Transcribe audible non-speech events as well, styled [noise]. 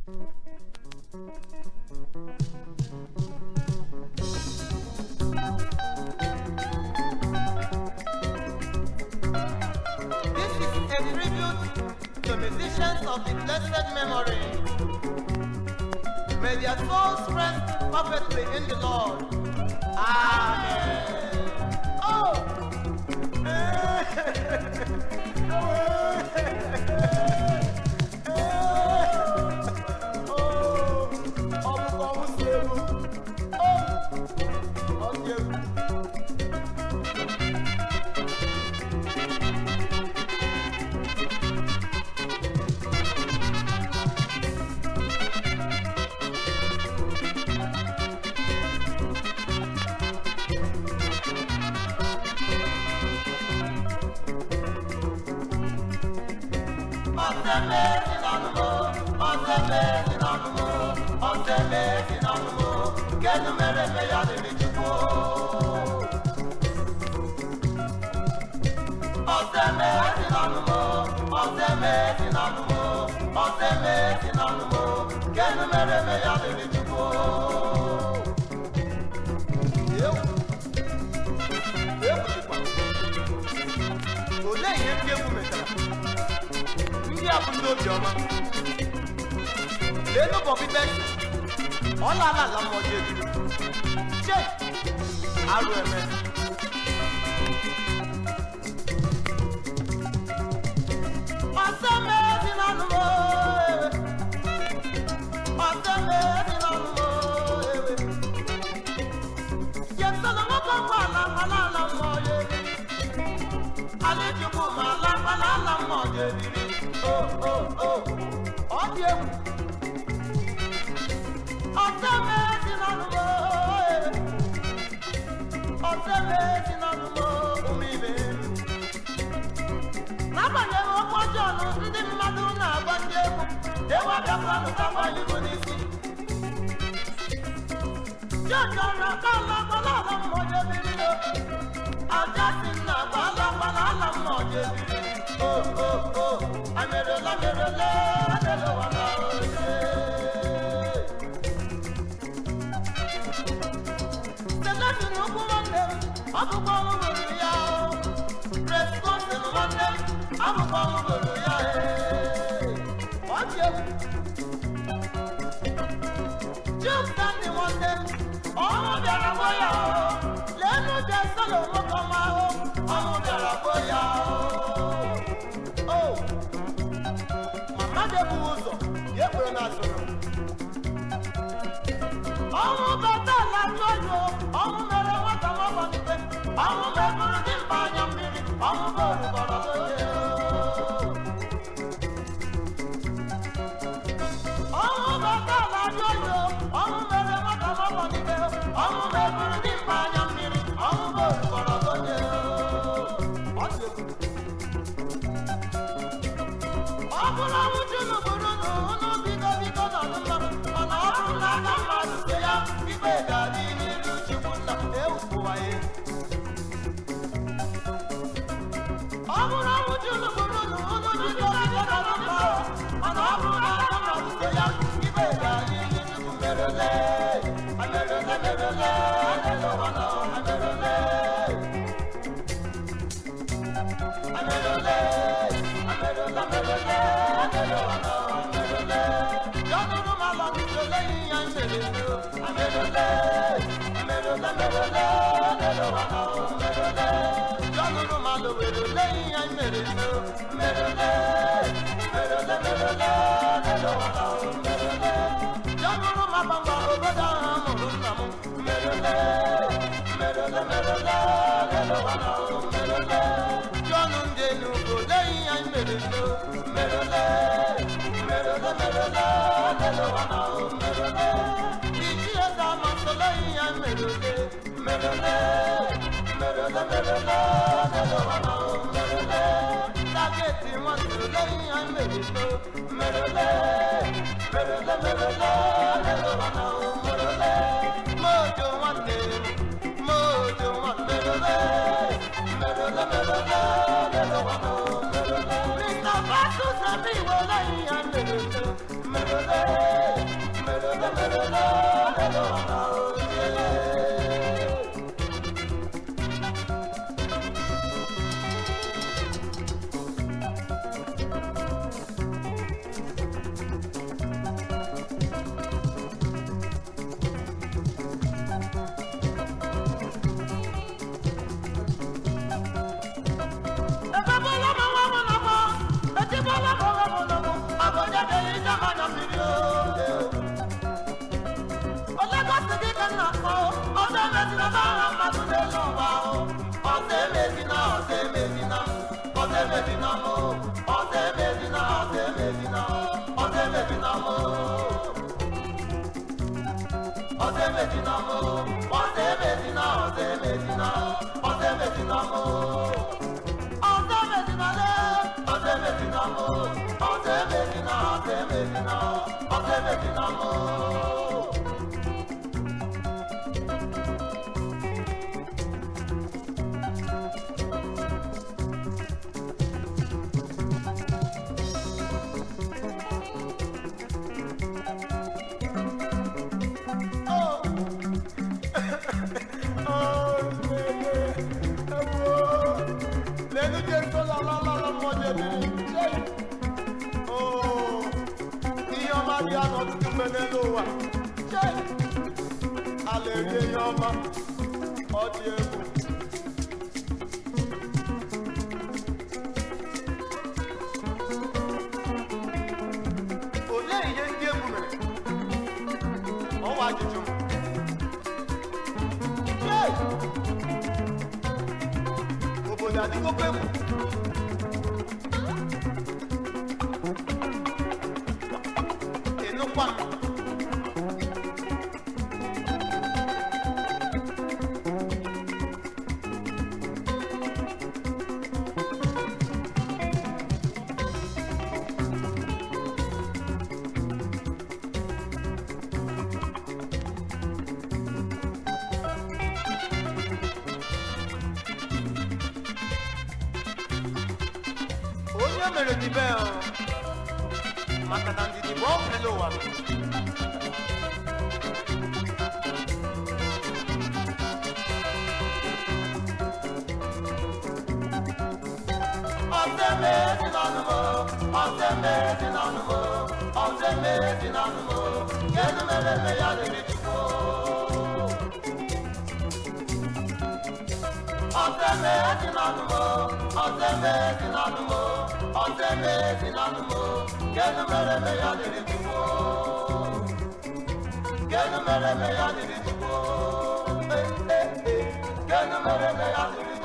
This is a tribute to musicians of the blessed memory. May their souls rest perfectly in the Lord. Amen. Oh! [laughs] Antemesin aklı, antemesin aklı Kendime refe yadimi çıkı Antemesin aklı, antemesin aklı Antemesin aklı Kendime refe yadimi çıkı Olee ihe ndị egwu metara ndị abụ ndị obiọma enubobi bẹsẹ ọlàlà lọmọdé ṣe àrò ẹmẹ. ọ̀sẹ̀ méjì lánàá wò ewé ọ̀sẹ̀ méjì lánàá wò ewé yẹtọ̀ lọ́wọ́ bá wà lálàlà lọ́mọdé àlejò kò má lálàlà lọ́mọdé rírì ó ó ó ọ̀dí ewu. I'm I'm I'm I'm a a a a a a ọkụkọ ọrụ I'm Merole, merole, merole, merole. Merole, merole, merole, merole, merole, Melody, melody, melody, melody, melody. mezina o, ọ̀sẹ̀ mezina, ọ̀sẹ̀ mezina, ọ̀sẹ̀ mezina o. Ọ̀sẹ̀ mezina lé, ọ̀sẹ̀ mezina o, ọ̀sẹ̀ enye ya ọma ọ dị egwu olee ihe ndị egwu mere ọwa mieux mais le divin. Makatandi di bon hello wa. Ọ̀sẹ̀mẹ̀ dìlànàmọ̀, ọ̀sẹ̀mẹ̀ dìlànàmọ̀, ọ̀sẹ̀mẹ̀ dìlànàmọ̀, yẹ́nu mẹ́lẹ́mẹ́ yá lè mi dìbò. ọ̀sẹ̀ méjì lọ́dún mọ́ ọ̀sẹ̀ méjì lọ́dún mọ́ ọ̀sẹ̀ méjì lọ́dún mọ́ kẹ́nu mẹ́rẹ̀ mẹ́yà lèrè tó wọ́ kẹ́nu mẹ́rẹ̀ mẹ́yà lèrè tó wọ́ kẹ́nu mẹ́rẹ̀ mẹ́yà lèrè tó wọ́.